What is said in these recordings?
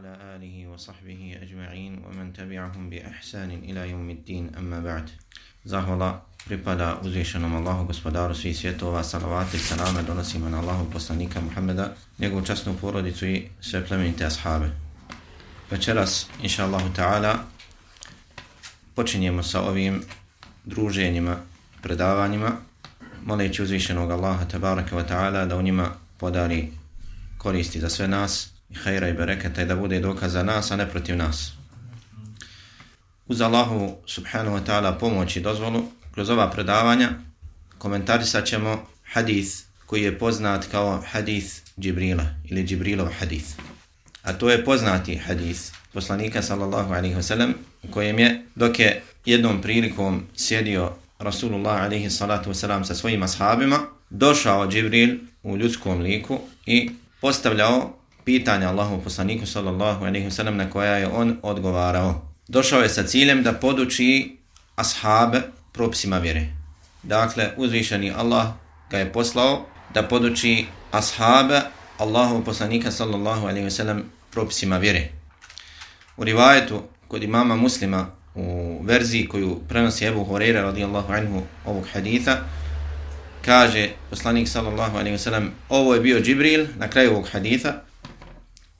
وعلى آله وصحبه أجمعين ومن تبعهم بإحسان إلى يوم الدين أما بعد Zahvala pripada uzvišenom Allahu gospodaru svih svjetova, salavati i salame donosimo na Allahu poslanika Muhammeda, njegovu častnu porodicu i sve plemenite ashabe. Večeras, inša Allahu ta'ala, počinjemo sa ovim druženjima, predavanjima, moleći uzvišenog Allaha tabaraka wa ta'ala da u njima podari koristi za sve nas i hajra i bereketa i da bude dokaz za nas, a ne protiv nas. Uz Allahu subhanahu wa ta'ala pomoć i dozvolu, kroz ova predavanja komentarisat ćemo hadith koji je poznat kao hadith Džibrila ili Džibrilov hadith. A to je poznati hadith poslanika sallallahu alaihi wa sallam u kojem je dok je jednom prilikom sjedio Rasulullah alaihi salatu wa sallam sa svojim ashabima, došao Džibril u ljudskom liku i postavljao pitanja Allahu poslaniku sallallahu alejhi ve sellem na koja je on odgovarao. Došao je sa ciljem da poduči ashabe propisima vjere. Dakle, uzvišeni Allah ga je poslao da poduči ashabe Allahu poslanika sallallahu alejhi ve sellem propisima vjere. U rivajetu kod imama muslima u verziji koju prenosi Ebu Horeira radijallahu anhu ovog haditha, kaže poslanik sallallahu alejhi ve sellem ovo je bio Džibril na kraju ovog haditha,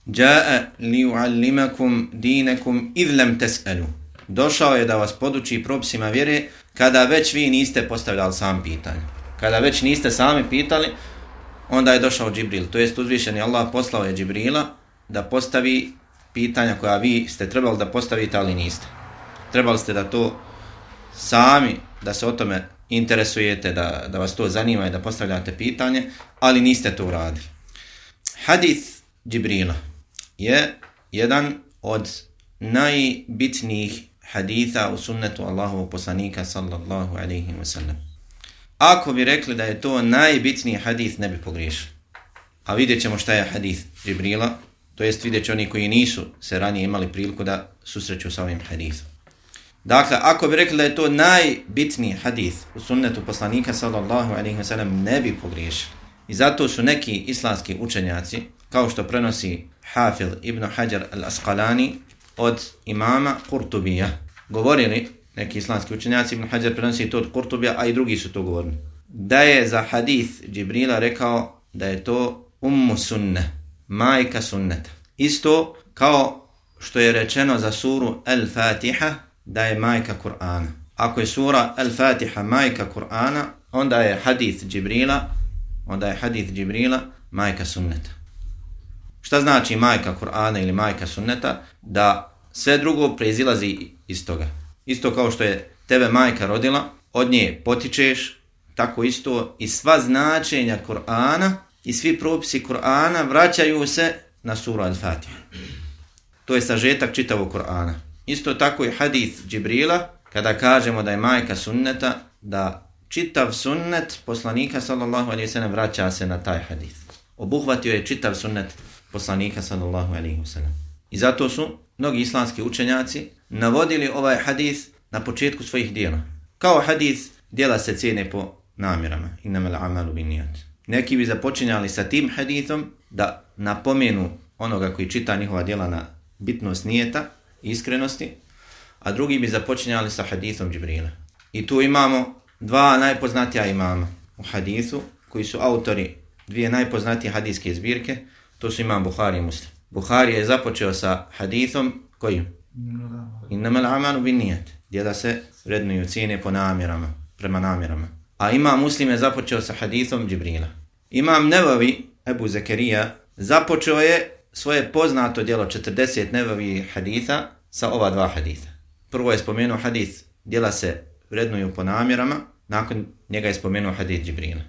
Ja'a liuallimakum dinakum idh lam tas'alu. Došao je da vas poduči propisima vjere kada već vi niste postavljali sam pitanje. Kada već niste sami pitali, onda je došao Džibril. To jest uzvišeni Allah poslao je Džibrila da postavi pitanja koja vi ste trebali da postavite, ali niste. Trebali ste da to sami, da se o tome interesujete, da, da vas to zanima i da postavljate pitanje, ali niste to uradili. Hadith Džibrila je jedan od najbitnijih haditha u sunnetu Allahovog poslanika sallallahu alaihi wa sallam. Ako bi rekli da je to najbitniji hadith, ne bi pogriješili. A vidjet ćemo šta je hadith Džibrila, to jest vidjet će oni koji nisu se ranije imali priliku da susreću sa ovim hadithom. Dakle, ako bi rekli da je to najbitniji hadith u sunnetu poslanika sallallahu alaihi wa sallam, ne bi pogriješili. I zato su neki islamski učenjaci, kao što prenosi Hafil ibn Hajar al-Asqalani od imama Kurtubija, govorili, neki islamski učenjaci, ibn Hajar prenosi to od Kurtubija, a i drugi su to govorili, da je za hadith Džibrila rekao da je to ummu sunne, majka sunneta. Isto kao što je rečeno za suru Al-Fatiha, da je majka Kur'ana. Ako je sura Al-Fatiha majka Kur'ana, onda je hadith Džibrila, onda je hadith Džibrila majka sunneta. Šta znači majka Kur'ana ili majka sunneta? Da sve drugo preizilazi iz toga. Isto kao što je tebe majka rodila, od nje potičeš, tako isto i sva značenja Kur'ana i svi propisi Kur'ana vraćaju se na suru Al-Fatiha. To je sažetak čitavog Kur'ana. Isto tako i hadith Džibrila, kada kažemo da je majka sunneta, da čitav sunnet poslanika sallallahu alaihi sallam vraća se na taj hadith. Obuhvatio je čitav sunnet poslanika sallallahu alaihi wasallam. I zato su mnogi islamski učenjaci navodili ovaj hadis na početku svojih dijela. Kao hadis, dijela se cijene po namirama. Innamal amalu bin nijat. Neki bi započinjali sa tim hadithom da napomenu onoga koji čita njihova dijela na bitnost nijeta, iskrenosti, a drugi bi započinjali sa hadithom Džibrila. I tu imamo dva najpoznatija imama u hadithu, koji su autori dvije najpoznatije hadijske zbirke, to su imam Buhari i Muslim. Buhari je započeo sa hadithom kojim? Innama l'amanu bin nijet, gdje da se vrednuju cijene po namjerama, prema namjerama. A imam Muslim je započeo sa hadithom Džibrila. Imam Nevavi, Ebu Zekerija, započeo je svoje poznato djelo 40 Nevavi haditha sa ova dva haditha. Prvo je spomenuo hadith, djela se vrednuju po namjerama, nakon njega je spomenuo hadith Džibrila.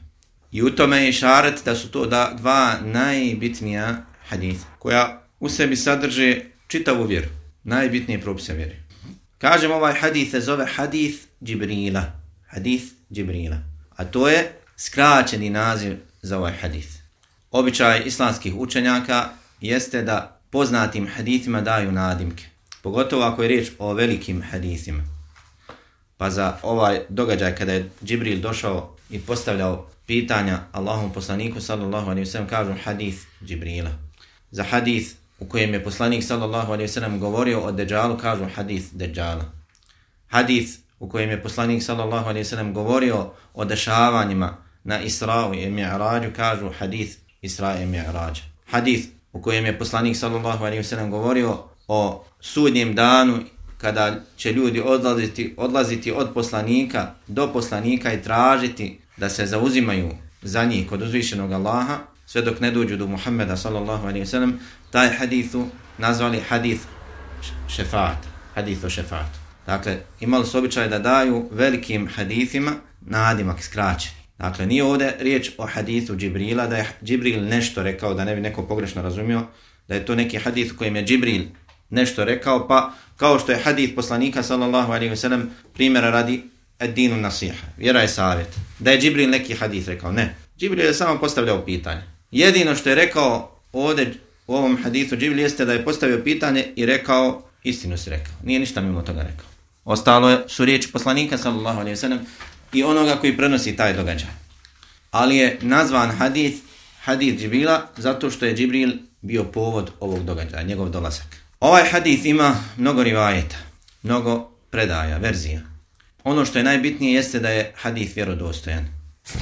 I u tome je šaret da su to da dva najbitnija haditha, koja u sebi sadrže čitavu vjeru, najbitnije propise vjere. Kažem ovaj hadith se zove hadith Džibrila, hadith Džibrila, a to je skraćeni naziv za ovaj hadith. Običaj islamskih učenjaka jeste da poznatim hadithima daju nadimke, pogotovo ako je riječ o velikim hadithima. Pa za ovaj događaj kada je Džibril došao i postavljao pitanja Allahom poslaniku sallallahu alaihi wa sallam kažu hadith Džibrila. Za hadith u kojem je poslanik sallallahu alaihi sallam govorio o Deđalu kažu hadith Deđala. Hadith u kojem je poslanik sallallahu alaihi sallam govorio o dešavanjima na Isra'u i Mi'rađu, kažu hadith Isra i Mi'rađ. Hadith u kojem je poslanik sallallahu alaihi sallam govorio o sudnjem danu kada će ljudi odlaziti, odlaziti od poslanika do poslanika i tražiti da se zauzimaju za njih kod uzvišenog Allaha, sve dok ne dođu do Muhammeda sallallahu alaihi sallam, taj hadithu nazvali hadith šefaat, hadith o šefaatu. Dakle, imali su običaj da daju velikim hadithima nadimak skraćeni. Dakle, nije ovdje riječ o hadithu Džibrila, da je Džibril nešto rekao, da ne bi neko pogrešno razumio, da je to neki hadith kojim je Džibril nešto rekao, pa kao što je hadith poslanika sallallahu alaihi wa sallam primjera radi edinu nasiha, vjera je savjet. Da je Džibril neki hadith rekao, ne. Džibril je samo postavljao pitanje. Jedino što je rekao ovdje u ovom hadithu Džibril jeste da je postavio pitanje i rekao, istinu si rekao. Nije ništa mimo toga rekao. Ostalo je, su riječi poslanika sallallahu alaihi sallam i onoga koji prenosi taj događaj. Ali je nazvan hadith, hadith Džibrila zato što je Džibril bio povod ovog događaja, njegov dolazak. Ovaj hadith ima mnogo rivajeta, mnogo predaja, verzija. Ono što je najbitnije jeste da je hadith vjerodostojan.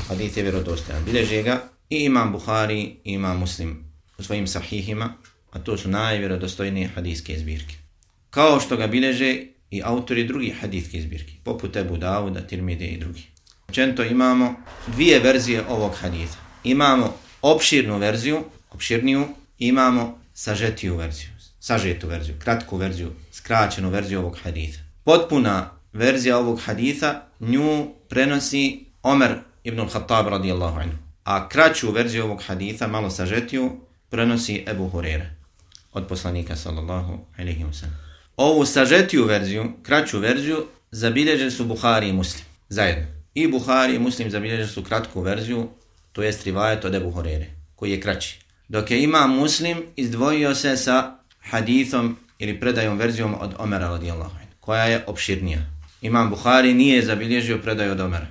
Hadith je vjerodostojan. Bileže ga i imam Buhari i imam Muslim u svojim sahihima, a to su najvjerodostojnije hadijske zbirke. Kao što ga bileže i autori drugih hadijske zbirke, poput Ebu Davuda, Tirmide i drugi. Čento imamo dvije verzije ovog haditha. Imamo opširnu verziju, opširniju, imamo sažetiju verziju sažetu verziju, kratku verziju, skraćenu verziju ovog haditha. Potpuna verzija ovog haditha nju prenosi Omer ibn Khattab radijallahu anhu. A kraću verziju ovog haditha, malo sažetiju, prenosi Ebu Hurere od poslanika sallallahu alaihi wa sallam. Ovu sažetiju verziju, kraću verziju, zabilježili su Buhari i Muslim zajedno. I Buhari i Muslim zabilježili su kratku verziju, to jest rivajet od Ebu Hurere, koji je kraći. Dok je ima Muslim izdvojio se sa hadithom ili predajom verzijom od Omera radijallahu anhu, koja je opširnija. Imam Buhari nije zabilježio predaju od Omera,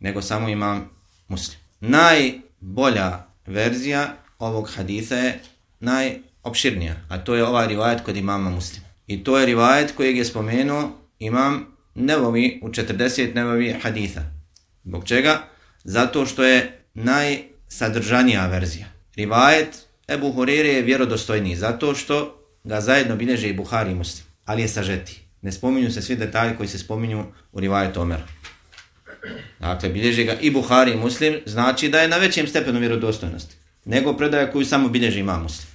nego samo imam Muslim. Najbolja verzija ovog haditha je najopširnija, a to je ovaj rivajet kod imama Muslim. I to je rivajet kojeg je spomenuo imam Nevovi u 40 Nevovi haditha. Zbog čega? Zato što je najsadržanija verzija. Rivajet Ebu Hurere je vjerodostojniji, zato što ga zajedno bilježe i Buhari i Muslim, ali je sažeti. Ne spominju se svi detalji koji se spominju u rivajetu Omera. Dakle, bilježi ga i Buhari i Muslim, znači da je na većem stepenu vjerodostojnosti, nego predaja koju samo bilježi ima Muslim.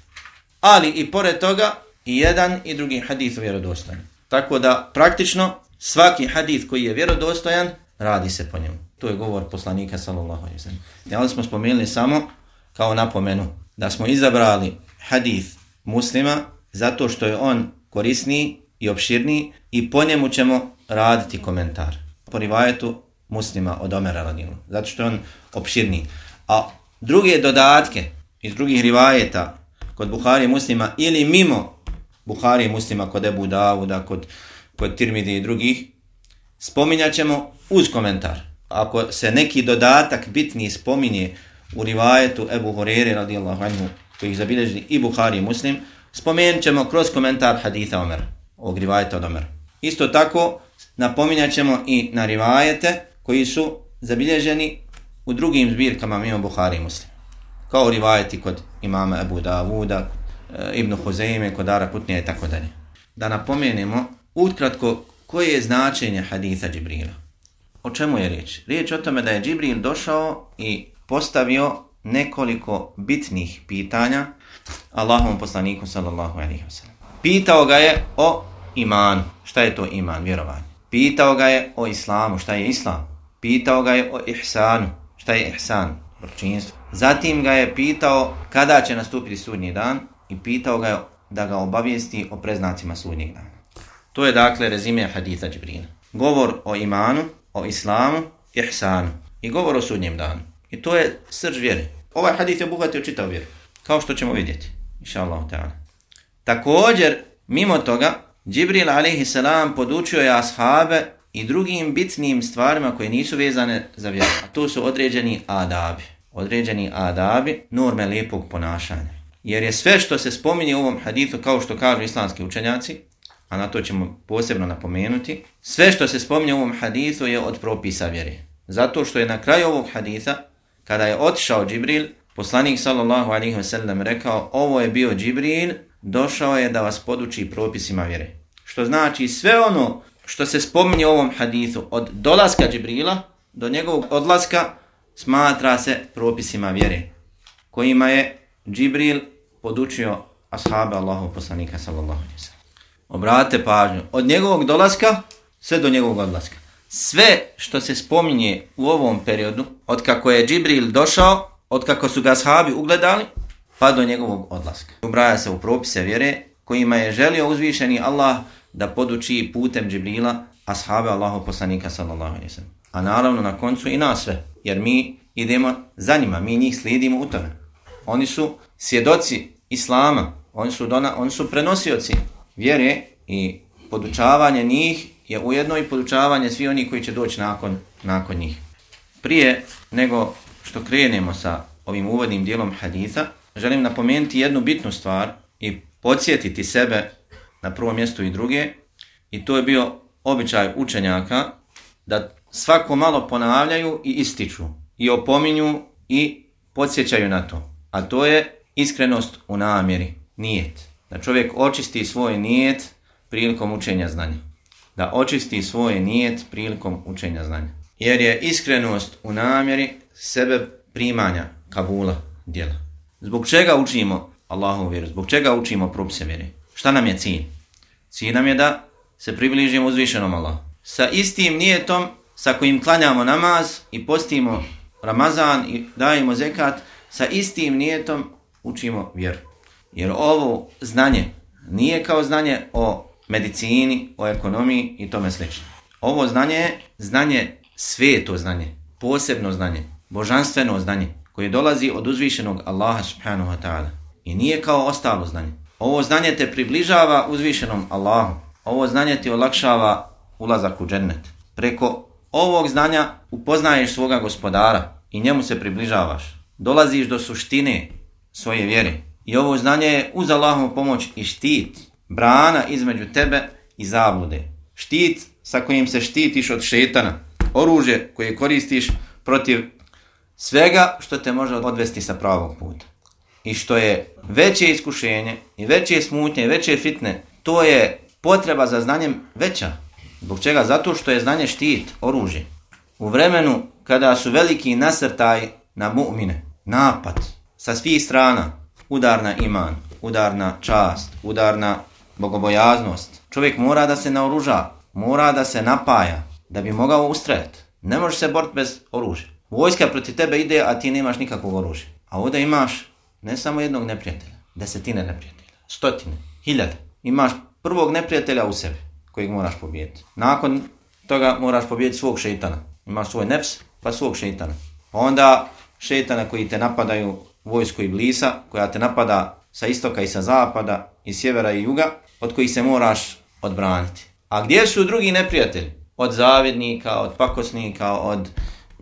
Ali i pored toga, i jedan i drugi hadith vjerodostojan. Tako da, praktično, svaki hadith koji je vjerodostojan, radi se po njemu. To je govor poslanika, sallallahu alaihi sallam. Ali smo spomenuli samo kao napomenu da smo izabrali hadith muslima zato što je on korisniji i opširniji i po njemu ćemo raditi komentar. Po rivajetu muslima od Omera radinu, zato što je on opširniji. A druge dodatke iz drugih rivajeta kod Buhari muslima ili mimo Buhari muslima kod Ebu Davuda, kod, kod Tirmidi i drugih, spominjat ćemo uz komentar. Ako se neki dodatak bitni spominje u rivajetu Ebu Hurere radijallahu anhu, koji ih zabilježili i Buhari i Muslim, spomenut ćemo kroz komentar haditha Omer, ovog rivajeta od Omera. Isto tako, napominjat ćemo i na rivajete koji su zabilježeni u drugim zbirkama mimo Buhari i Muslim. Kao rivajeti kod imama Ebu Davuda, e, Ibnu Huzeime, kod Ara Putnija i tako dalje. Da napomenemo utkratko koje je značenje haditha Džibrila. O čemu je riječ? Riječ o tome da je Džibril došao i postavio nekoliko bitnih pitanja Allahom poslaniku sallallahu alaihi wa sallam. Pitao ga je o iman. šta je to iman, vjerovanje. Pitao ga je o islamu, šta je islam. Pitao ga je o ihsanu, šta je ihsan, vrčinstvo. Zatim ga je pitao kada će nastupiti sudnji dan i pitao ga je da ga obavijesti o preznacima sudnjeg dana. To je dakle rezime haditha Džibrina. Govor o imanu, o islamu, ihsanu i govor o sudnjem danu. I to je srž vjere. Ovaj hadith je obuhvatio čitav vjeru. Kao što ćemo vidjeti. Inša Allah. Također, mimo toga, Džibril a.s. podučio je ashabe i drugim bitnim stvarima koje nisu vezane za vjeru. A to su određeni adabi. Određeni adabi, norme lijepog ponašanja. jer je sve što se spominje u ovom hadithu, kao što kažu islamski učenjaci, a na to ćemo posebno napomenuti, sve što se spominje u ovom hadithu je od propisa vjere. Zato što je na kraju ovog haditha, kada je otišao Džibril, poslanik sallallahu alaihi wa sallam rekao, ovo je bio Džibril, došao je da vas poduči propisima vjere. Što znači sve ono što se spominje u ovom hadithu od dolaska Džibrila do njegovog odlaska smatra se propisima vjere kojima je Džibril podučio ashabe Allahu poslanika sallallahu alaihi ve sallam. Obratite pažnju, od njegovog dolaska sve do njegovog odlaska. Sve što se spominje u ovom periodu, od kako je Džibril došao, od kako su ga ashabi ugledali, pa do njegovog odlaska. Ubraja se u propise vjere kojima je želio uzvišeni Allah da poduči putem Džibrila ashabe Allahu poslanika sallallahu alaihi sallam. A naravno na koncu i nas sve, jer mi idemo za njima, mi njih slijedimo u tome. Oni su svjedoci Islama, oni su, dona, oni su prenosioci vjere i podučavanje njih je ujedno i podučavanje svi oni koji će doći nakon, nakon njih. Prije nego što krenemo sa ovim uvodnim dijelom haditha, želim napomenuti jednu bitnu stvar i podsjetiti sebe na prvom mjestu i druge. I to je bio običaj učenjaka da svako malo ponavljaju i ističu i opominju i podsjećaju na to. A to je iskrenost u namjeri, nijet. Da čovjek očisti svoj nijet prilikom učenja znanja. Da očisti svoj nijet prilikom učenja znanja. Jer je iskrenost u namjeri sebe primanja kabula djela. Zbog čega učimo Allahu vjeru? Zbog čega učimo propise vjere? Šta nam je cilj? Cilj nam je da se približimo uzvišenom Allahu. Sa istim nijetom sa kojim klanjamo namaz i postimo Ramazan i dajemo zekat, sa istim nijetom učimo vjeru. Jer ovo znanje nije kao znanje o medicini, o ekonomiji i tome slično. Ovo znanje je znanje, sveto znanje, posebno znanje, božanstveno znanje, koje dolazi od uzvišenog Allaha subhanahu wa ta'ala. I nije kao ostalo znanje. Ovo znanje te približava uzvišenom Allahu. Ovo znanje ti olakšava ulazak u džennet. Preko ovog znanja upoznaješ svoga gospodara i njemu se približavaš. Dolaziš do suštine svoje vjere. I ovo znanje je uz Allahom pomoć i štit, brana između tebe i zablude. Štit sa kojim se štitiš od šetana. Oružje koje koristiš protiv svega što te može odvesti sa pravog puta i što je veće iskušenje i veće smutnje i veće fitne, to je potreba za znanjem veća. Zbog čega? Zato što je znanje štit, oružje. U vremenu kada su veliki nasrtaj na mu'mine, napad sa svih strana, udar na iman, udar na čast, udar na bogobojaznost, čovjek mora da se naoruža, mora da se napaja, da bi mogao ustrajati. Ne možeš se boriti bez oružja. Vojska protiv tebe ide, a ti nemaš nikakvog oružja. A ovdje imaš ne samo jednog neprijatelja, desetine neprijatelja, stotine, hiljade. Imaš prvog neprijatelja u sebi kojeg moraš pobijeti. Nakon toga moraš pobijeti svog šeitana. Imaš svoj nefs, pa svog šeitana. Pa onda šeitana koji te napadaju vojsko Iblisa, koja te napada sa istoka i sa zapada, i sjevera i juga, od kojih se moraš odbraniti. A gdje su drugi neprijatelji? Od zavidnika, od pakosnika, od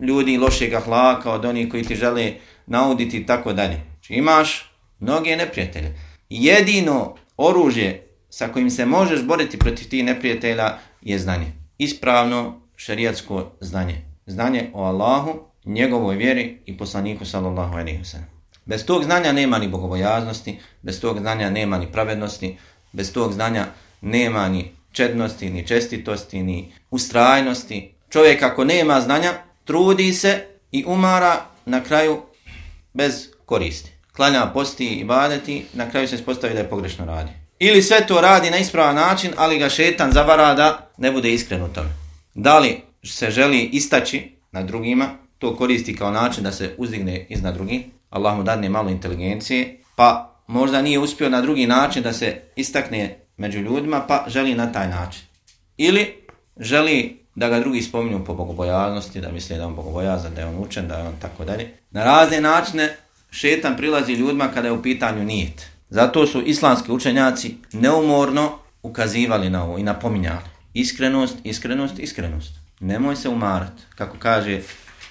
ljudi lošeg ahlaka, od onih koji ti žele nauditi i tako dalje. Znači imaš mnoge neprijatelje. Jedino oružje sa kojim se možeš boriti protiv tih neprijatelja je znanje. Ispravno šarijatsko znanje. Znanje o Allahu, njegovoj vjeri i poslaniku sallallahu alaihi wa. Bez tog znanja nema ni bogobojaznosti, bez tog znanja nema ni pravednosti, bez tog znanja nema ni čednosti, ni čestitosti, ni ustrajnosti. Čovjek ako nema znanja, trudi se i umara na kraju bez koristi klanja, posti i badeti, na kraju se ispostavi da je pogrešno radi. Ili sve to radi na ispravan način, ali ga šetan zavara da ne bude iskren u tome. Da li se želi istaći na drugima, to koristi kao način da se uzdigne iznad drugih, Allah mu dadne malo inteligencije, pa možda nije uspio na drugi način da se istakne među ljudima, pa želi na taj način. Ili želi da ga drugi spominju po bogobojaznosti, da misle da on bogobojazan, da je on učen, da je on tako dalje. Na razne načine šetan prilazi ljudima kada je u pitanju nijet. Zato su islamski učenjaci neumorno ukazivali na ovo i napominjali. Iskrenost, iskrenost, iskrenost. Nemoj se umarat. Kako kaže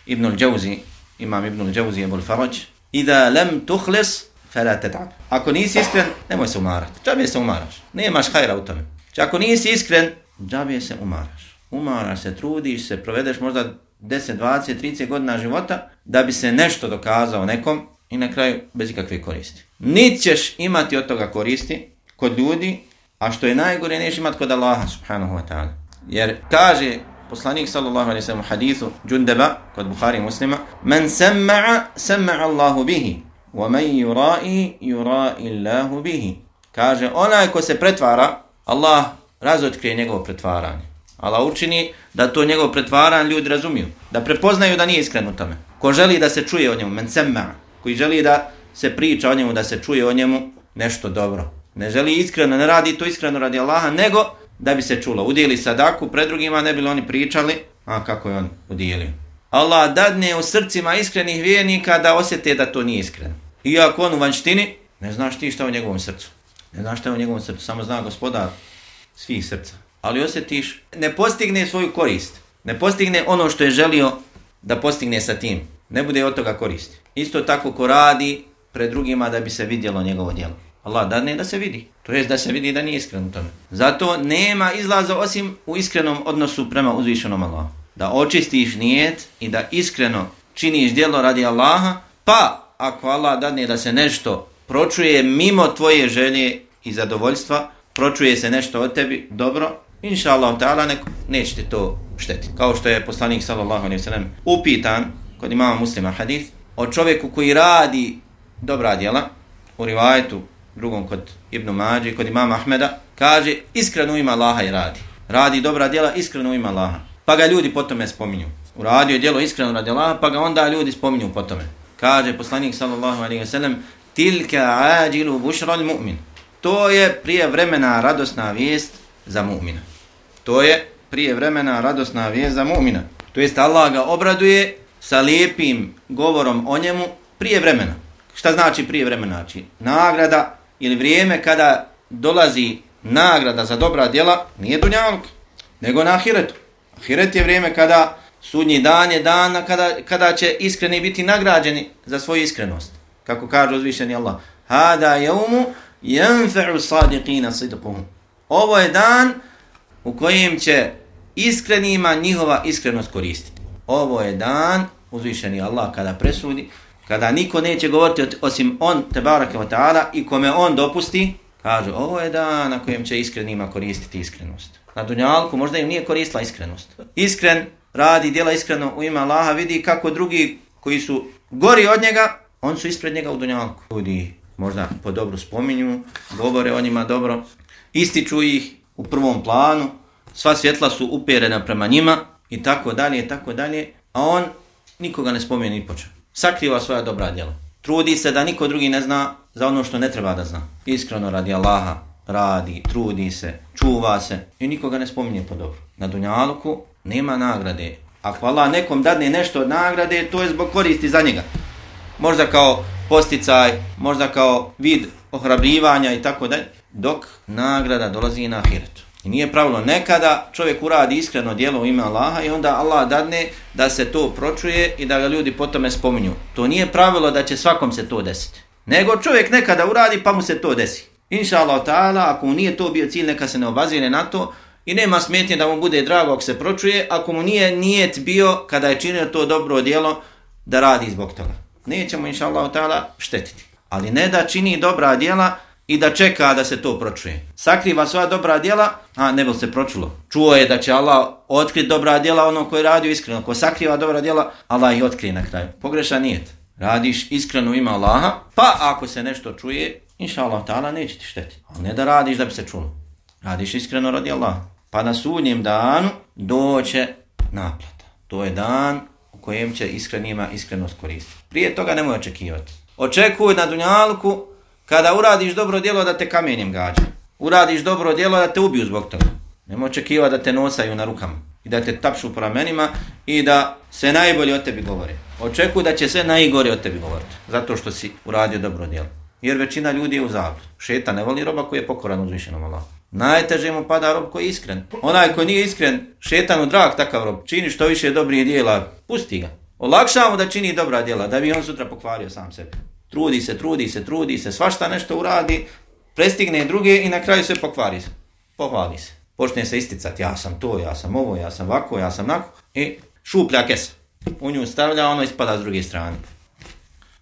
Ibn al-đauzi, imam Ibnul Ibn Ebul Faraj, Ida lem tuhles, fela tet'ab. Ako nisi iskren, nemoj se umarati. Džabije se umaraš. Nemaš hajra u tome. Če ako nisi iskren, džabije se umaraš. Umaraš se, trudiš se, provedeš možda 10, 20, 30 godina života da bi se nešto dokazao nekom i na kraju bez ikakve koristi. Nit ćeš imati od toga koristi kod ljudi, a što je najgore, neš imati kod Allaha subhanahu wa ta'ala. Jer kaže poslanik sallallahu alaihi sallam u hadithu Džundeba kod Bukhari muslima Men semma'a, semma'a Allahu bihi wa men yura'i, yura'i Allahu bihi Kaže, onaj ko se pretvara, Allah razotkrije njegovo pretvaranje. Allah učini da to njegovo pretvaran ljudi razumiju. Da prepoznaju da nije iskren u tome. Ko želi da se čuje o njemu, men semma, koji želi da se priča o njemu, da se čuje o njemu nešto dobro. Ne želi iskreno, ne radi to iskreno radi Allaha, nego da bi se čulo. Udijeli sadaku pred drugima, ne bi oni pričali, a kako je on udijelio. Allah dadne u srcima iskrenih vjernika da osjete da to nije iskreno. Iako on u vanštini, ne znaš ti šta u njegovom srcu. Ne znaš šta u njegovom srcu, samo zna gospodar svih srca. Ali osjetiš, ne postigne svoju korist. Ne postigne ono što je želio da postigne sa tim. Ne bude od toga koristi. Isto tako ko radi pred drugima da bi se vidjelo njegovo djelo. Allah dadne da se vidi. To jest da se vidi da nije iskren u tome. Zato nema izlaza osim u iskrenom odnosu prema uzvišenom Allahu. Da očistiš nijet i da iskreno činiš djelo radi Allaha, pa ako Allah dadne da se nešto pročuje mimo tvoje želje i zadovoljstva, pročuje se nešto od tebi, dobro, inša Allah ta'ala neko, nećete to štetiti. Kao što je poslanik sallallahu alaihi sallam upitan kod imama muslima hadith o čovjeku koji radi dobra djela u rivajetu drugom kod Ibnu Mađi, kod imama Ahmeda, kaže iskreno ima Allaha i radi. Radi dobra djela, iskreno ima Allaha. Pa ga ljudi potome spominju. Uradio je djelo iskreno radi Allaha, pa ga onda ljudi spominju potome. Kaže poslanik sallallahu alaihi sallam, tilka ađilu bušral mu'min. To je prije vremena radosna vijest za mu'mina. To je prije vremena radosna vijest za mu'mina. To jest Allah ga obraduje sa lijepim govorom o njemu prije vremena. Šta znači prije vremena? Znači nagrada ili vrijeme kada dolazi nagrada za dobra djela, nije dunjaluk, nego na ahiretu. Ahiret je vrijeme kada sudnji dan je dan kada, kada će iskreni biti nagrađeni za svoju iskrenost. Kako kaže uzvišeni Allah. Hada jeumu jenfe'u sadiqina sidquhum. Ovo je dan u kojem će iskrenima njihova iskrenost koristiti. Ovo je dan uzvišeni Allah kada presudi kada niko neće govoriti osim on, te barake wa ta'ala, i kome on dopusti, kaže, ovo je dan na kojem će iskrenima koristiti iskrenost. Na dunjalku možda im nije koristila iskrenost. Iskren radi, djela iskreno u ime Allaha, vidi kako drugi koji su gori od njega, on su ispred njega u dunjalku. Ljudi možda po dobru spominju, govore o njima dobro, ističu ih u prvom planu, sva svjetla su uperena prema njima i tako dalje, i tako dalje, a on nikoga ne spomeni ni počeo sakriva svoja dobra djela. Trudi se da niko drugi ne zna za ono što ne treba da zna. Iskreno radi Allaha, radi, trudi se, čuva se i nikoga ne spominje po dobro. Na Dunjaluku nema nagrade. Ako Allah nekom dadne nešto od nagrade, to je zbog koristi za njega. Možda kao posticaj, možda kao vid ohrabrivanja i tako dalje. Dok nagrada dolazi na ahiretu. I nije pravilo nekada čovjek uradi iskreno djelo u ime Allaha i onda Allah dadne da se to pročuje i da ga ljudi po tome spominju. To nije pravilo da će svakom se to desiti. Nego čovjek nekada uradi pa mu se to desi. Inša Allah ta'ala, ako mu nije to bio cilj, neka se ne obazire na to i nema smetnje da mu bude drago ako se pročuje, ako mu nije nijet bio kada je činio to dobro djelo da radi zbog toga. Nećemo inša Allah ta'ala štetiti. Ali ne da čini dobra djela, i da čeka da se to pročuje. Sakriva sva dobra djela, a ne bi se pročulo. Čuo je da će Allah otkriti dobra djela ono koje radi iskreno. Ko sakriva dobra djela, Allah ih otkrije na kraju. Pogreša nijet. Radiš iskreno ima Allaha, pa ako se nešto čuje, inša Allah ta'ala neće ti štetiti. Ali ne da radiš da bi se čulo. Radiš iskreno radi Allah. Pa na sudnjem danu doće naplata. To je dan u kojem će iskrenima iskrenost koristiti. Prije toga nemoj očekivati. Očekuj na dunjalku Kada uradiš dobro djelo da te kamenjem gađa. Uradiš dobro djelo da te ubiju zbog toga. Nemo očekiva da te nosaju na rukama. I da te tapšu po ramenima i da se najbolje o tebi govore. Očekuju da će sve najgore o tebi govoriti. Zato što si uradio dobro djelo. Jer većina ljudi je u zablu. Šeta ne voli roba koji je pokoran uzvišenom Allah. Najteže mu pada rob koji je iskren. Onaj koji nije iskren, šetanu drag takav rob. Čini što više dobrih djela, pusti ga. Olakšamo da čini dobra djela, da bi on sutra pokvario sam sebe. Trudi se, trudi se, trudi se, svašta nešto uradi, prestigne druge i na kraju sve pokvari se. Pohvali se. Počne se isticati, ja sam to, ja sam ovo, ja sam ovako, ja sam nako. I šuplja kesa. U nju stavlja, ono ispada s druge strane.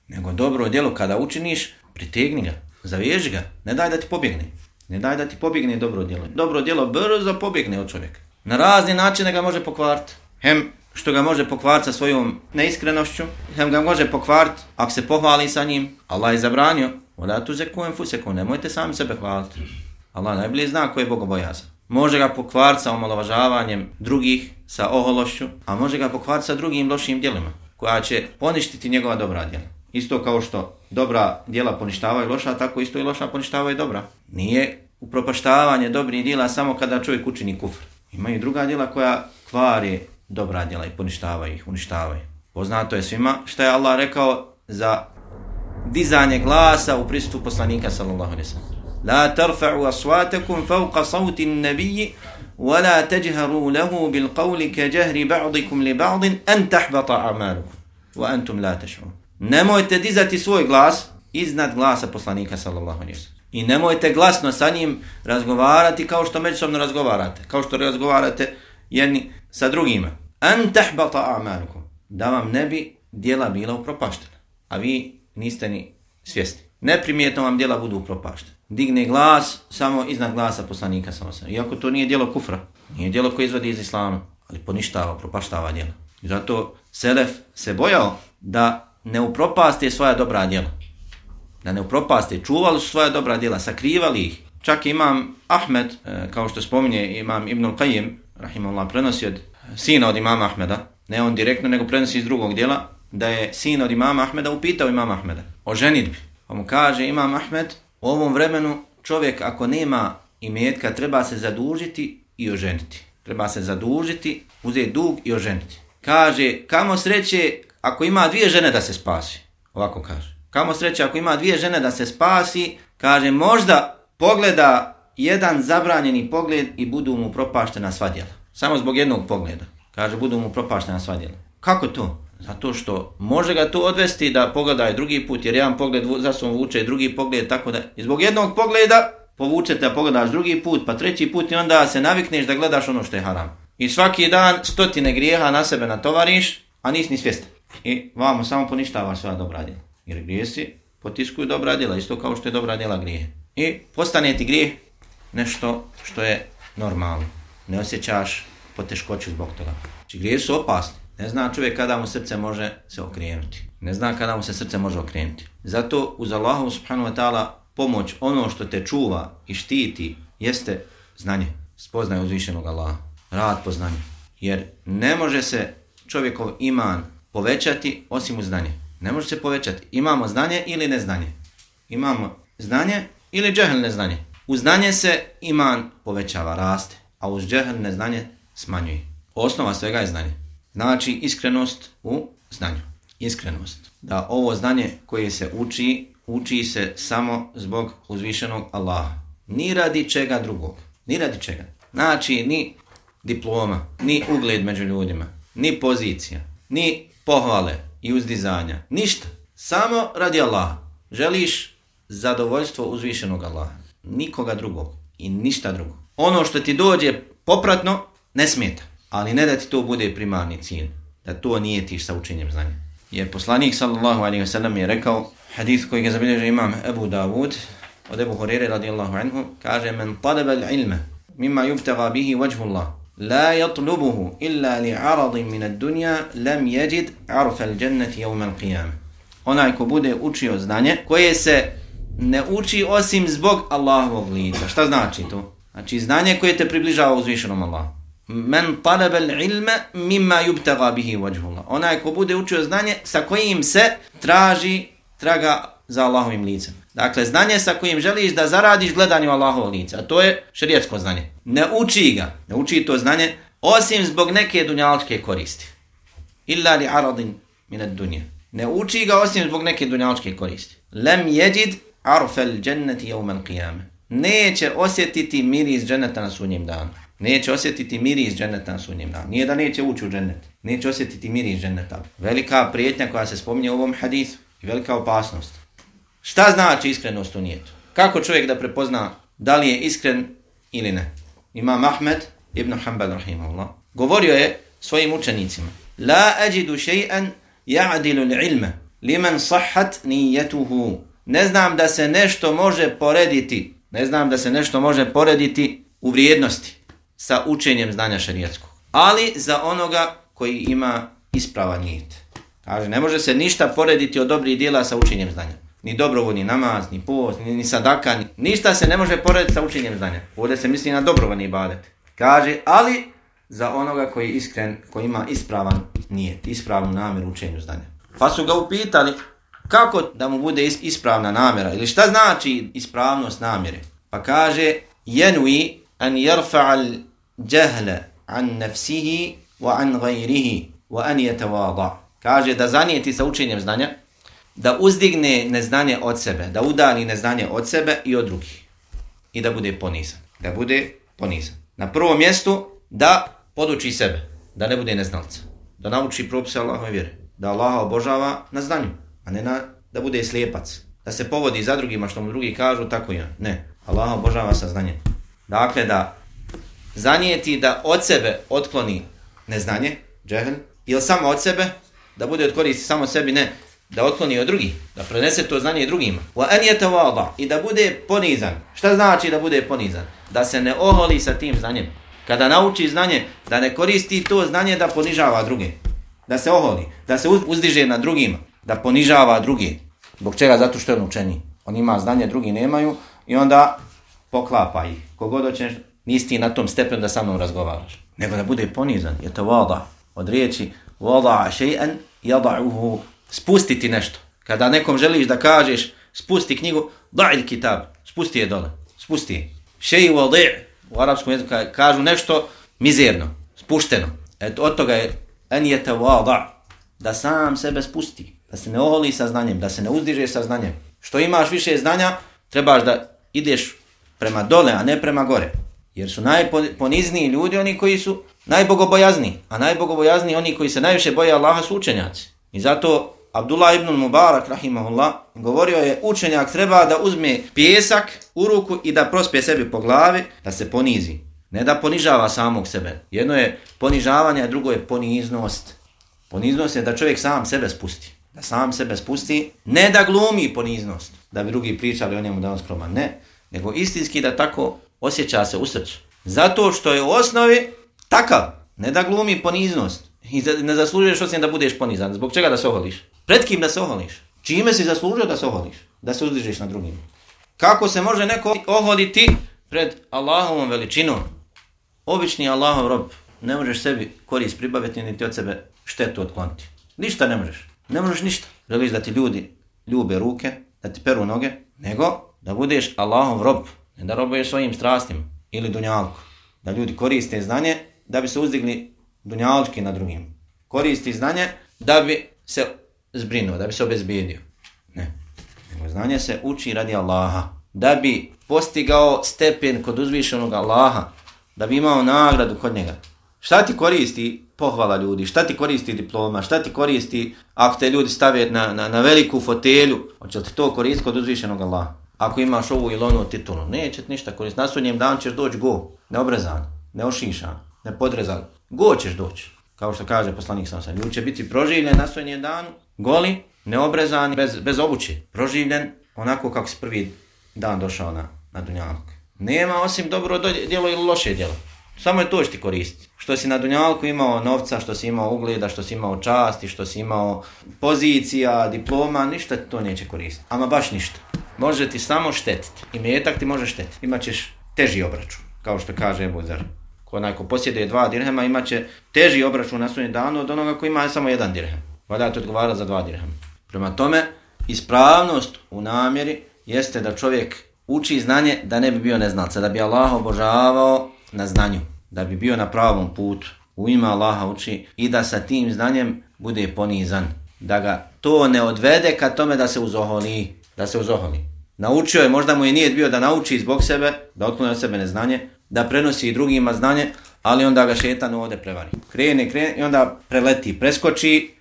Nego dobro djelo kada učiniš, pritegni ga, zaveži ga, ne daj da ti pobjegne. Ne daj da ti pobjegne dobro djelo. Dobro djelo brzo pobjegne od čovjeka. Na razni načine ga može pokvariti. Hem što ga može pokvariti sa svojom neiskrenošću, hem ga može pokvariti ako se pohvali sa njim. Allah je zabranio. onda tu zekujem fusekom, nemojte sami sebe hvaliti. Allah najbolje zna ko je bogobojazan. Može ga pokvariti sa omalovažavanjem drugih, sa ohološću, a može ga pokvariti sa drugim lošim djelima, koja će poništiti njegova dobra djela. Isto kao što dobra djela poništavaju loša, tako isto i loša poništavaju dobra. Nije upropaštavanje dobrih djela samo kada čovjek učini kufr. Imaju druga djela koja kvari dobra djela i poništavaju ih, uništavaju. Poznato je svima što je Allah rekao za dizanje glasa u pristupu poslanika sallallahu alaihi sallam. La tarfa'u aswatakum fawqa sawti an-nabiy wa la tajharu lahu bil qawli ka jahri ba'dikum li ba'din an tahbata a'malukum wa antum la tash'urun. Nemojte dizati svoj glas iznad glasa poslanika sallallahu alaihi sallam. I nemojte glasno sa njim razgovarati kao što međusobno razgovarate, kao što razgovarate jedni sa drugima. An tahbata a'malukum. Da vam ne bi djela bila upropaštena. A vi niste ni svjesni. Neprimjetno vam djela budu upropaštena. Digne glas samo iznad glasa poslanika sa osam. Iako to nije djelo kufra. Nije djelo koje izvodi iz islama. Ali poništava, propaštava djela. Zato Selef se bojao da ne upropaste svoja dobra djela. Da ne upropaste. Čuvali su svoja dobra djela. Sakrivali ih. Čak imam Ahmed, e, kao što spominje imam Ibnul Qayyim, rahimahullah, prenosi od sina od imama Ahmeda, ne on direktno, nego prenosi iz drugog dijela, da je sin od imama Ahmeda upitao imama Ahmeda o ženitbi. Pa mu kaže imam Ahmed, u ovom vremenu čovjek ako nema imetka treba se zadužiti i oženiti. Treba se zadužiti, uzeti dug i oženiti. Kaže, kamo sreće ako ima dvije žene da se spasi. Ovako kaže. Kamo sreće ako ima dvije žene da se spasi, kaže, možda pogleda jedan zabranjeni pogled i budu mu propaštena sva djela. Samo zbog jednog pogleda. Kaže, budu mu propaštena sva djela. Kako to? Zato što može ga to odvesti da pogleda drugi put, jer jedan pogled za svom vuče drugi pogled, tako da i zbog jednog pogleda povučete da pogledaš drugi put, pa treći put i onda se navikneš da gledaš ono što je haram. I svaki dan stotine grijeha na sebe natovariš, a nisi ni svjestan. I vamo samo poništava sva dobra djela. Jer grijesi potiskuju dobra djela, isto kao što je dobra djela grije. I postane ti grijeh nešto što je normalno. Ne osjećaš poteškoću zbog toga. Znači grije su opasni. Ne zna čovjek kada mu srce može se okrenuti. Ne zna kada mu se srce može okrenuti. Zato uz Allahu subhanahu wa ta'ala pomoć ono što te čuva i štiti jeste znanje. Spoznaj uzvišenog Allaha. Rad po znanju. Jer ne može se čovjekov iman povećati osim u znanje. Ne može se povećati. Imamo znanje ili neznanje. Imamo znanje ili džehl neznanje. U znanje se iman povećava, raste. A uz džehl neznanje smanjuje. Osnova svega je znanje. Znači iskrenost u znanju. Iskrenost. Da ovo znanje koje se uči, uči se samo zbog uzvišenog Allaha. Ni radi čega drugog. Ni radi čega. Znači ni diploma, ni ugled među ljudima, ni pozicija, ni pohvale i uzdizanja. Ništa. Samo radi Allaha. Želiš zadovoljstvo uzvišenog Allaha. Nikoga drugog. I ništa drugo. Ono što ti dođe popratno, ne smeta ali ne da ti to bude primarni cilj, da to nije tiš sa učenjem znanja. Jer poslanik sallallahu alaihi wa sallam je rekao, hadith koji ga zabilježe imam Ebu Davud, od Ebu Hurire radijallahu anhu, kaže, men talaba ilme, mimma yubtaga bihi wajhu Allah, la yatlubuhu illa li aradin min ad dunya lam yajid arfa al-jannati yawm al-qiyamah. Onaj ko bude učio znanje, koje se ne uči osim zbog Allahovog lica. Šta znači to? Znači znanje koje te približava uzvišenom Allahu men talaba al-ilma mimma yubtaga bihi wajhullah. Onaj ko bude učio znanje sa kojim se traži traga za Allahovim licem. Dakle, znanje sa kojim želiš da zaradiš gledanju Allahovog lica. A to je šerijetsko znanje. Ne uči ga, ne uči to znanje, osim zbog neke dunjaličke koristi. Illa li aradin min ad-dunya. Ne uči ga osim zbog neke dunjaličke koristi. Lem yajid arfel dženneti jevmen qiyame. Neće osjetiti miris dženeta na sunnjem danu. Neće osjetiti miris dženeta na sunnjem danu. Nije da neće ući u dženet. Neće osjetiti miris dženeta. Velika prijetnja koja se spominje u ovom hadisu. I velika opasnost. Šta znači iskrenost u nijetu? Kako čovjek da prepozna da li je iskren ili ne? Imam Ahmed ibn Hanbal rahimahullah govorio je svojim učenicima La ajidu še'an ja'dilu l'ilme liman sahhat nijetuhu Ne znam da se nešto može porediti ne znam da se nešto može porediti u vrijednosti sa učenjem znanja šarijetskog. Ali za onoga koji ima ispravan nijet. Kaže, ne može se ništa porediti od dobrih dijela sa učenjem znanja. Ni dobrovoljni namaz, ni post, ni, ni sadaka, ni, ništa se ne može porediti sa učenjem znanja. Ovdje se misli na dobrovoljni ibadet. Kaže, ali za onoga koji je iskren, koji ima ispravan nijet, ispravnu namjer učenju znanja. Pa su ga upitali kako da mu bude ispravna namjera ili šta znači ispravnost namjere. Pa kaže, jenui an yarfa'al jahla an nafsihi wa an ghayrihi wa an yatawada. Kaže da zanijeti sa učenjem znanja, da uzdigne neznanje od sebe, da udali neznanje od sebe i od drugih. I da bude ponizan. Da bude ponizan. Na prvom mjestu da poduči sebe, da ne bude neznalca. Da nauči propise Allahove vjere. Da Allaha obožava na znanju, a ne na, da bude slijepac. Da se povodi za drugima što mu drugi kažu, tako ja. Ne. Allah obožava sa znanjem. Dakle, da zanijeti da od sebe otkloni neznanje, džehl, ili samo od sebe, da bude od koristi samo sebi, ne, da otkloni od drugih, da prenese to znanje drugima. Wa an yatawada i da bude ponizan. Šta znači da bude ponizan? Da se ne oholi sa tim znanjem. Kada nauči znanje, da ne koristi to znanje da ponižava druge. Da se oholi, da se uzdiže na drugima, da ponižava druge. Zbog čega? Zato što je on učeni. On ima znanje, drugi nemaju, i onda poklapa ih. Kogod hoćeš, nisi ti na tom stepenu da sa mnom razgovaraš. Nego da bude ponizan. Je to vada. Od riječi vada še'an jada'uhu spustiti nešto. Kada nekom želiš da kažeš spusti knjigu, da'il kitab. Spusti je dole. Spusti je. Še'i vadi' u arapskom jeziku kažu nešto mizerno, spušteno. Et od toga je en je te vada. Da sam sebe spusti. Da se ne oholi sa znanjem. Da se ne uzdiže sa znanjem. Što imaš više znanja, trebaš da ideš prema dole, a ne prema gore. Jer su najponizniji ljudi oni koji su najbogobojazni, a najbogobojazni oni koji se najviše boje Allaha su učenjaci. I zato Abdullah ibn Mubarak, rahimahullah, govorio je učenjak treba da uzme pjesak u ruku i da prospe sebi po glavi, da se ponizi. Ne da ponižava samog sebe. Jedno je ponižavanje, a drugo je poniznost. Poniznost je da čovjek sam sebe spusti. Da sam sebe spusti, ne da glumi poniznost da bi drugi pričali o njemu da on skroman. Ne, nego istinski da tako osjeća se u srcu. Zato što je u osnovi takav, ne da glumi poniznost. I ne zaslužuješ osim da budeš ponizan. Zbog čega da se oholiš? Pred kim da se oholiš? Čime si zaslužio da se oholiš? Da se uzdižeš na drugim. Kako se može neko oholiti pred Allahovom veličinom? Obični Allahov rob ne možeš sebi korist pribaviti niti od sebe štetu otkloniti. Ništa ne možeš. Ne možeš ništa. Želiš da ti ljudi ljube ruke, da ti peru noge, nego da budeš Allahov rob, ne da robuješ svojim strastima ili dunjalku. Da ljudi koriste znanje da bi se uzdigli dunjalčki na drugim. Koristi znanje da bi se zbrinuo, da bi se obezbijedio. Ne. Nego znanje se uči radi Allaha. Da bi postigao stepen kod uzvišenog Allaha. Da bi imao nagradu kod njega. Šta ti koristi pohvala ljudi, šta ti koristi diploma, šta ti koristi ako te ljudi stave na, na, na veliku fotelju, hoće li ti to koristiti kod uzvišenog Allaha? Ako imaš ovu ili onu titulu, neće ti ništa koristiti. Na sudnjem dan ćeš doći go, neobrezan, neošišan, nepodrezan. Go ćeš doći, kao što kaže poslanik sam sam. Ljudi će biti proživljen na sudnjem danu, goli, neobrezan, bez, bez obuće. Proživljen onako kako si prvi dan došao na, na dunjavog. Nema osim dobro djelo ili loše djelo. Samo je to što ti koristi. Što si na Dunjalku imao novca, što si imao ugleda, što si imao časti, što si imao pozicija, diploma, ništa to neće koristiti. Ama baš ništa. Može ti samo štetiti. I metak ti može štetiti. Imaćeš teži obračun, kao što kaže Ebu Zer. Ko onaj ko posjeduje dva dirhema, imaće teži obračun na svojim danu od onoga koji ima samo jedan dirhem. Valja ti odgovara za dva dirhema. Prema tome, ispravnost u namjeri jeste da čovjek uči znanje da ne bi bio neznalca, da bi Allah obožavao na znanju, da bi bio na pravom putu, u ima Allaha uči i da sa tim znanjem bude ponizan, da ga to ne odvede ka tome da se uzoholi, da se uzoholi. Naučio je, možda mu je nije bio da nauči zbog sebe, da otklone od sebe neznanje, da prenosi i drugima znanje, ali onda ga šetan ovdje prevari. Krene, krene i onda preleti, preskoči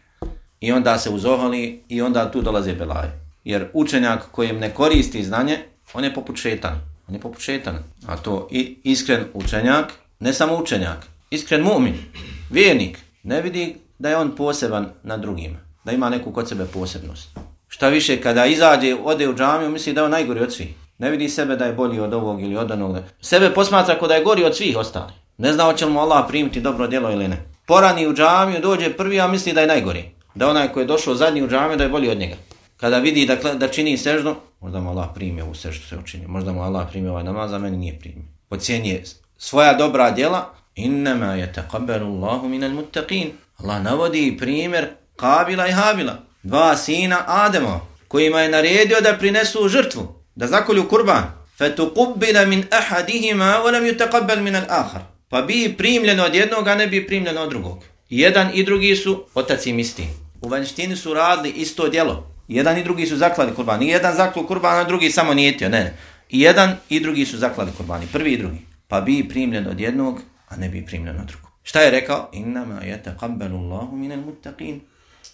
i onda se uzoholi i onda tu dolaze belaje. Jer učenjak kojem ne koristi znanje, on je poput šetana. On je poput šetana. A to i iskren učenjak, ne samo učenjak, iskren mu'min, vjernik, ne vidi da je on poseban na drugima, da ima neku kod sebe posebnost. Šta više, kada izađe, ode u džamiju, misli da je on najgori od svih. Ne vidi sebe da je bolji od ovog ili od onog. Sebe posmatra kod da je gori od svih ostali. Ne zna hoće li mu Allah primiti dobro djelo ili ne. Porani u džamiju, dođe prvi, a misli da je najgori. Da onaj koji je došao zadnji u džamiju, da je bolji od njega. Kada vidi da, da čini seždu, možda mu Allah primi ovu što se učini. Možda mu Allah primi ovaj namaz, a meni nije primi. Pocijenije svoja dobra djela. Innama je taqabbalu Allahu minal muttaqin. Allah navodi primjer Kabila i Habila. Dva sina Adema, kojima je naredio da prinesu žrtvu da zakolju kurban. Fatuqubbila min ahadihima wa lam yutaqabbal min al-akhar. Pa bi primljeno od jednog, a ne bi primljeno od drugog. Jedan i drugi su otac im. U vanštini su radili isto djelo. Jedan i drugi su zaklali kurban. I jedan zaklu kurban, a drugi samo nijetio. Ne. I jedan i drugi su zaklali kurban. I prvi i drugi. Pa bi primljeno od jednog, a ne bi primljeno od drugog. Šta je rekao? Innama yataqabbalu Allahu min al-muttaqin.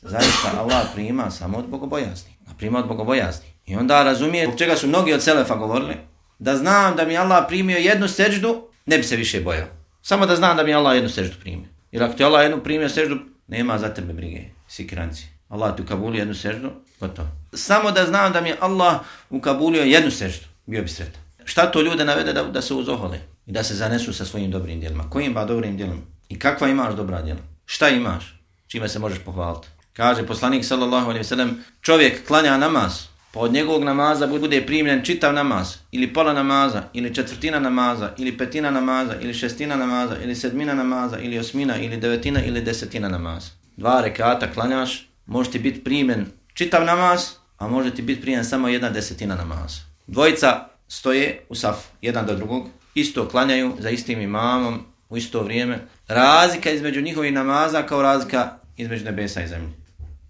Zaista Allah prima samo od bogobojazni. A prima od bogobojazni. I onda razumije zbog čega su mnogi od Selefa govorili, da znam da mi Allah primio jednu seđdu, ne bi se više bojao. Samo da znam da mi Allah jednu seđdu primio. Jer ako ti Allah jednu primio seđdu, nema za tebe brige, sikranci. Allah ti kabuli jednu seždu, gotovo. Samo da znam da mi Allah ukabulio jednu seždu, bio bi sretan. Šta to ljude navede da, da se uzohole i da se zanesu sa svojim dobrim djelima? Kojim ba dobrim djelima? I kakva imaš dobra djela? Šta imaš? Čime se možeš pohvaliti? Kaže poslanik sallallahu alaihi ve sallam, čovjek klanja namaz, pa od njegovog namaza bude primljen čitav namaz, ili pola namaza, ili četvrtina namaza, ili petina namaza, ili šestina namaza, ili sedmina namaza, ili osmina, ili devetina, ili desetina namaza. Dva rekata klanjaš, može ti biti primljen čitav namaz, a može ti biti primljen samo jedna desetina namaza. Dvojica stoje u safu, jedan do drugog, isto klanjaju za istim imamom u isto vrijeme. Razlika između njihovih namaza kao razlika između nebesa i zemlje.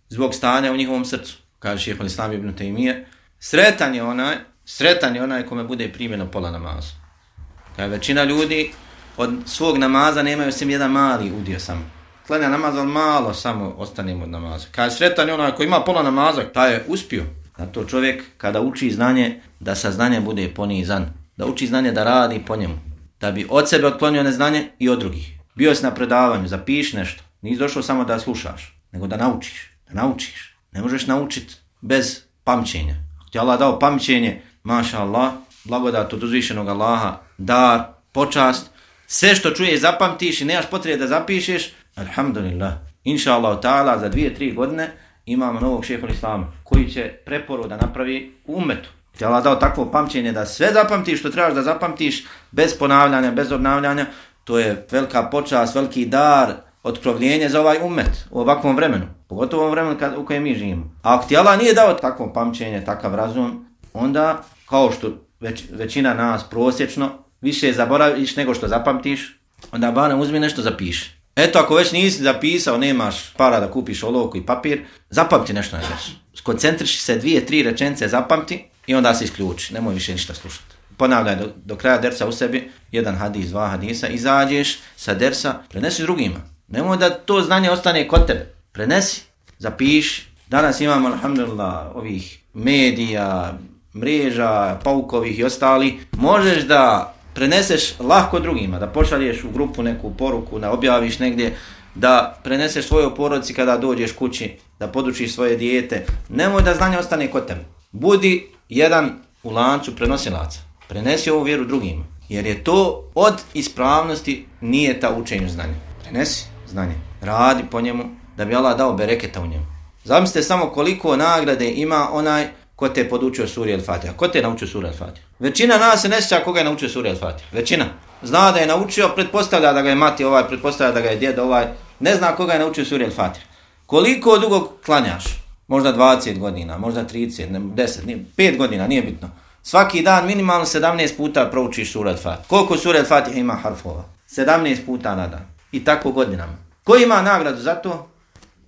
Zbog stanja u njihovom srcu kaže šehol Islam ibn Taymiye, sretan je onaj, sretan je onaj kome bude primjeno pola namaza. Kaže, većina ljudi od svog namaza nemaju osim jedan mali udio samo. Klanja namaz, ali malo samo ostanemo od namaza. Kaže, sretan je onaj koji ima pola namaza, taj je uspio. Zato čovjek kada uči znanje, da sa znanje bude ponizan. Da uči znanje da radi po njemu. Da bi od sebe otklonio neznanje i od drugih. Bio si na predavanju, zapiš nešto. Nisi došao samo da slušaš, nego da naučiš. Da naučiš. Ne možeš naučiti bez pamćenja. Ako ti Allah dao pamćenje, maša Allah, blagodat od uzvišenog Allaha, dar, počast, sve što čuješ zapamtiš i nemaš potrebe da zapišeš, alhamdulillah, inša Allah ta'ala, za dvije, tri godine imamo novog šeha Islama, koji će preporu da napravi umetu. Ti Allah dao takvo pamćenje da sve zapamtiš što trebaš da zapamtiš bez ponavljanja, bez obnavljanja, to je velika počast, veliki dar, otkrovljenje za ovaj umet u ovakvom vremenu. Pogotovo u vremenu kad, u kojem mi živimo. A ako ti Allah nije dao takvo pamćenje, takav razum, onda, kao što već, većina nas prosječno, više zaboraviš nego što zapamtiš, onda barem uzmi nešto zapiši. Eto, ako već nisi zapisao, nemaš para da kupiš olovku i papir, zapamti nešto na dersu. Skoncentriši se dvije, tri rečence, zapamti i onda se isključi. Nemoj više ništa slušati. Ponavljaj do, do kraja dersa u sebi, jedan hadis, dva hadisa, izađeš sa dersa, prenesi drugima. Nemoj da to znanje ostane kod tebe. Prenesi, zapiši. Danas imamo, alhamdulillah, ovih medija, mreža, paukovih i ostali. Možeš da preneseš lahko drugima, da pošalješ u grupu neku poruku, da objaviš negdje, da preneseš svojoj porodici kada dođeš kući, da podučiš svoje dijete. Nemoj da znanje ostane kod tebe. Budi jedan u lancu prenosilaca. Prenesi ovu vjeru drugima. Jer je to od ispravnosti nije ta učenju znanja. Prenesi znanje. Radi po njemu da bi Allah dao bereketa u njemu. Zamislite samo koliko nagrade ima onaj ko te podučio suri al-Fatiha. Ko te je naučio suri al-Fatiha? Većina nas se ne sjeća koga je naučio suri al-Fatiha. Većina. Zna da je naučio, pretpostavlja da ga je mati ovaj, pretpostavlja da ga je djed ovaj. Ne zna koga je naučio suri al-Fatiha. Koliko dugo klanjaš? Možda 20 godina, možda 30, 10, 5 godina, nije bitno. Svaki dan minimalno 17 puta proučiš suri al-Fatiha. Koliko suri al-Fatiha ima harfova? 17 puta na dan. I tako godinama. Ko ima nagradu za to?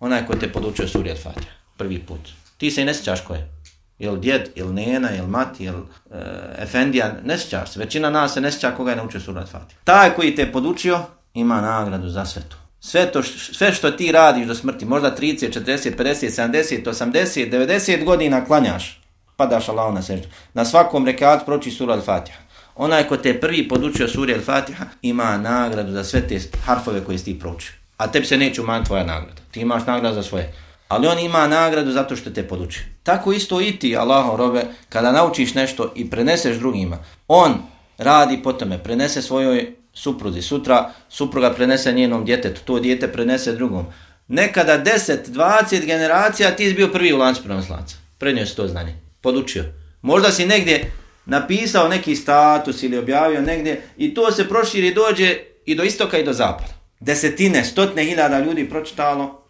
Onaj ko te podučio suri Al-Fatiha. Prvi put. Ti se i ne sjećaš ko je. Jel djed, jel nena, jel mati, jel uh, efendija, ne sjećaš se. Većina nas se ne sjeća koga je naučio surat od Fatiha. Taj koji te podučio ima nagradu za sve to. Sve, to, sve što ti radiš do smrti, možda 30, 40, 50, 70, 80, 90 godina klanjaš. padaš Allah na seždu. Na svakom rekatu proči sura Al-Fatiha. Onaj ko te prvi podučio suri Al-Fatiha ima nagradu za sve te harfove koje si ti proučio. A tebi se neće umanjiti tvoja nagrada. Ti imaš nagradu za svoje. Ali on ima nagradu zato što te poduči. Tako isto i ti, Allaho robe, kada naučiš nešto i preneseš drugima, on radi po tome, prenese svojoj supruzi. Sutra supruga prenese njenom djetetu, to djete prenese drugom. Nekada 10, 20 generacija ti si bio prvi u lancu prenoslanca. Prenio si to znanje, podučio. Možda si negdje napisao neki status ili objavio negdje i to se proširi dođe i do istoka i do zapada. Desetine, stotne hiljada ljudi pročitalo,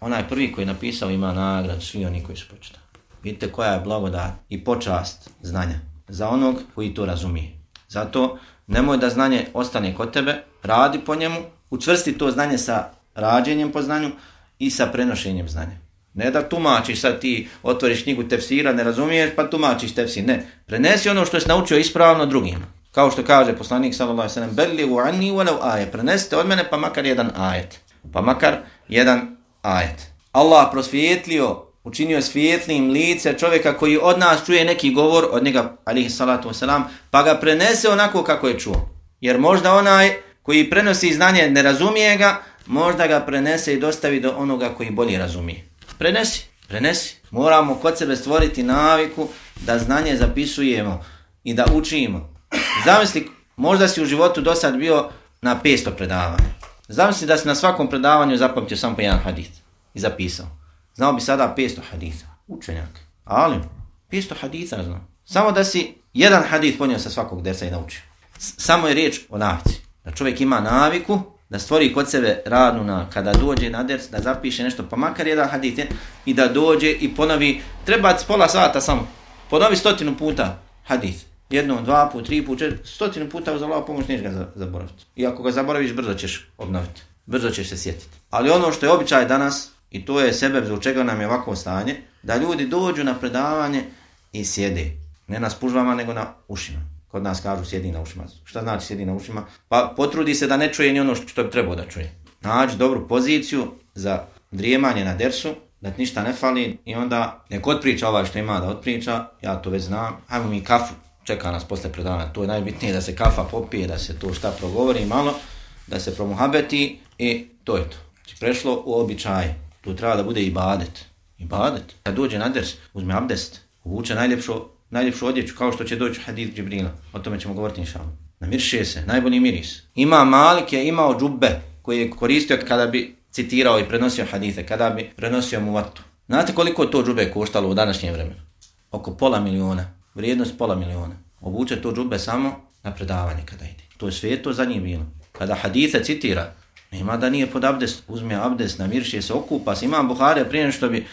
onaj prvi koji je napisao ima nagradu, svi oni koji su pročitali. Vidite koja je blagodat i počast znanja za onog koji to razumije. Zato nemoj da znanje ostane kod tebe, radi po njemu, učvrsti to znanje sa rađenjem po znanju i sa prenošenjem znanja. Ne da tumačiš sad ti, otvoriš knjigu tefsira, ne razumiješ, pa tumačiš tefsir. Ne, prenesi ono što si naučio ispravno drugima. Kao što kaže poslanik sallallahu alejhi ve sellem, belli u anni walau ayat. Prenesite od mene pa makar jedan ajet. Pa makar jedan ajet. Allah prosvjetlio, učinio svjetlim lice čovjeka koji od nas čuje neki govor od njega, alihi salatu wasalam, pa ga prenese onako kako je čuo. Jer možda onaj koji prenosi znanje ne razumije ga, možda ga prenese i dostavi do onoga koji bolje razumije. Prenesi, prenesi. Moramo kod sebe stvoriti naviku da znanje zapisujemo i da učimo. Zamisli, možda si u životu do sad bio na 500 predavanja. Zamisli da si na svakom predavanju zapamtio samo po jedan hadith i zapisao. Znao bi sada 500 haditha. Učenjak. Ali, 500 haditha znam. Samo da si jedan hadith ponio sa svakog dersa i naučio. Samo je riječ o navici. Da čovjek ima naviku, da stvori kod sebe radnu na kada dođe na ders, da zapiše nešto, pa makar jedan hadith i da dođe i ponovi, treba pola sata samo, ponovi stotinu puta hadith. Jednom, dva put, tri put, četiri, stotinu puta uz Allah pomoć nećeš ga zaboraviti. I ako ga zaboraviš, brzo ćeš obnoviti. Brzo ćeš se sjetiti. Ali ono što je običaj danas, i to je sebe zbog čega nam je ovako stanje, da ljudi dođu na predavanje i sjede. Ne na spužvama, nego na ušima. Kod nas kažu sjedi na ušima. Šta znači sjedi na ušima? Pa potrudi se da ne čuje ni ono što bi trebao da čuje. Nađi dobru poziciju za drijemanje na dersu, da ti ništa ne fali i onda nek otpriča ovaj što ima da otpriča, ja to već znam, hajmo mi kafu, čeka nas posle predavanja. To je najbitnije da se kafa popije, da se to šta progovori malo, da se promuhabeti i to je to. Znači prešlo u običaj. Tu treba da bude ibadet. Ibadet. Kad dođe na ders, uzme abdest, uvuče najljepšu, najljepšu odjeću kao što će doći hadith Džibrila. O tome ćemo govoriti inšalom. Namirše se, najbolji miris. Ima Malik je imao džubbe koji je koristio kada bi citirao i prenosio hadite, kada bi prenosio mu vatu. Znate koliko je to džube koštalo u današnjem vremenu? Oko pola miliona. Vrijednost pola miliona. Obuče to džube samo na predavanje kada ide. To je svijeto za njih bilo. Kada hadite citira, nema da nije pod abdest, uzme abdest, namirši se, okupa se. Imam Buhare prije što bi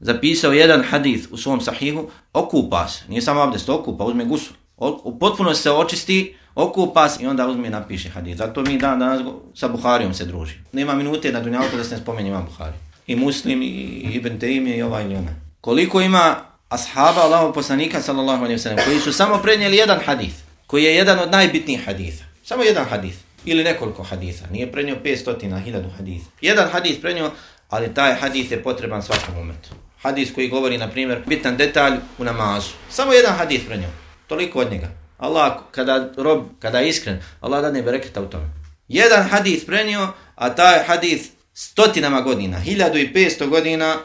zapisao jedan hadith u svom sahihu, okupa se. Nije samo abdest, okupa, uzme gusu. U potpuno se očisti, okupa se i onda uzme i napiše hadith. Zato mi dan danas sa Buharijom se druži. Nema minute na dunjalku da se ne spomenje Imam Buhari. I Muslim, i Ibn Tejmije, i ovaj ili. Koliko ima ashaba Allahov poslanika sallallahu alejhi ve sellem koji su samo prenijeli jedan hadis, koji je jedan od najbitnijih hadisa. Samo jedan hadis ili nekoliko hadisa. Nije prenio 500 na 1000 hadisa. Jedan hadis prenio, ali taj hadis je potreban svakom momentu. Hadis koji govori, na primjer, bitan detalj u namazu. Samo jedan hadis prenio. Toliko od njega. Allah, kada rob, kada je iskren, Allah da ne bereketa u tome. Jedan hadis prenio, a taj hadis stotinama godina, 1500 godina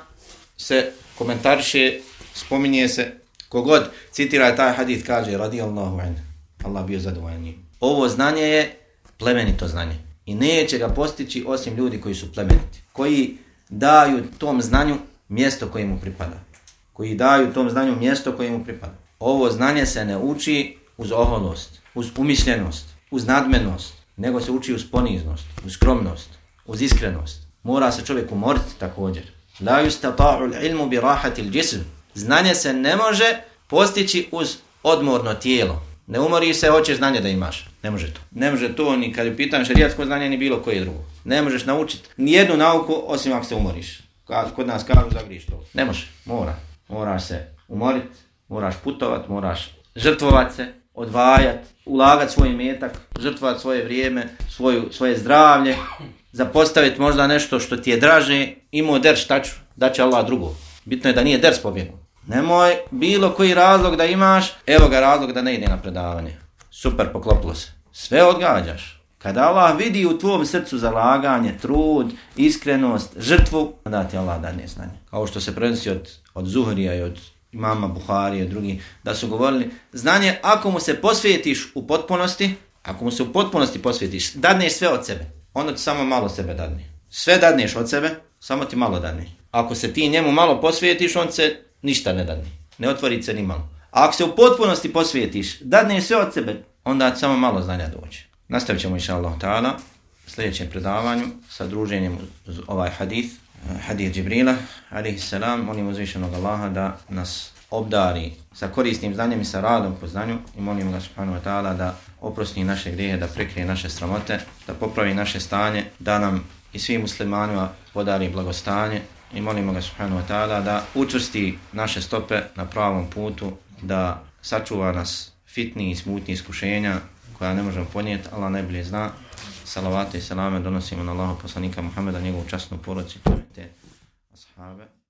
se komentariše spominje se, kogod citira taj hadith kaže radijallahu an, Allah bio zadovoljan njim. Ovo znanje je plemenito znanje i neće ga postići osim ljudi koji su plemeniti, koji daju tom znanju mjesto koje mu pripada, koji daju tom znanju mjesto koje mu pripada. Ovo znanje se ne uči uz oholost, uz umišljenost, uz nadmenost, nego se uči uz poniznost, uz skromnost, uz iskrenost. Mora se čovjek umoriti također. La yustata'u ilmu bi rahati al-jism. Znanje se ne može postići uz odmorno tijelo. Ne umori se, hoćeš znanje da imaš. Ne može to. Ne može to ni kad je pitan šarijatsko znanje ni bilo koje drugo. Ne možeš naučiti ni jednu nauku osim ako se umoriš. Kod nas kažu zagriš to. Ne može. Mora. Moraš se umoriti, moraš putovat, moraš žrtvovat se, odvajat, ulagat svoj metak, žrtvovat svoje vrijeme, svoju, svoje zdravlje, zapostaviti možda nešto što ti je draže, imao der šta ću, da će Allah drugo. Bitno je da nije ders pobjegao. Nemoj bilo koji razlog da imaš, evo ga razlog da ne ide na predavanje. Super, poklopilo se. Sve odgađaš. Kada Allah vidi u tvom srcu zalaganje, trud, iskrenost, žrtvu, onda ti Allah da ne znanje. Kao što se prenosi od, od Zuhrija i od imama Buhari i od drugih, da su govorili, znanje, ako mu se posvijetiš u potpunosti, ako mu se u potpunosti posvijetiš, dadneš sve od sebe, onda ti samo malo sebe dadne. Sve dadneš od sebe, samo ti malo dadne. Ako se ti njemu malo posvijetiš, on se ništa ne dadne. Ne otvori se ni malo. A ako se u potpunosti posvijetiš, dadne sve od sebe, onda samo malo znanja dođe. Nastavit ćemo, inša Allah ta'ala, sljedećem predavanju sa druženjem uz ovaj hadith, eh, hadith Džibrila, alihi salam, molim uzvišenog Allaha da nas obdari sa korisnim znanjem i sa radom po znanju i molim ga subhanahu wa ta'ala da oprosti naše grijehe, da prekrije naše sramote, da popravi naše stanje, da nam i svim muslimanima podari blagostanje i molimo ga subhanahu wa ta'ala da učvrsti naše stope na pravom putu, da sačuva nas fitni i smutni iskušenja koja ne možemo ponijeti, Allah najbolje zna. Salavate i salame donosimo na Allahu poslanika Muhammeda, njegovu časnu porodci, te ashabe.